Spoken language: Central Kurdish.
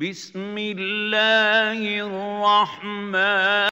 بسم الله الرحمن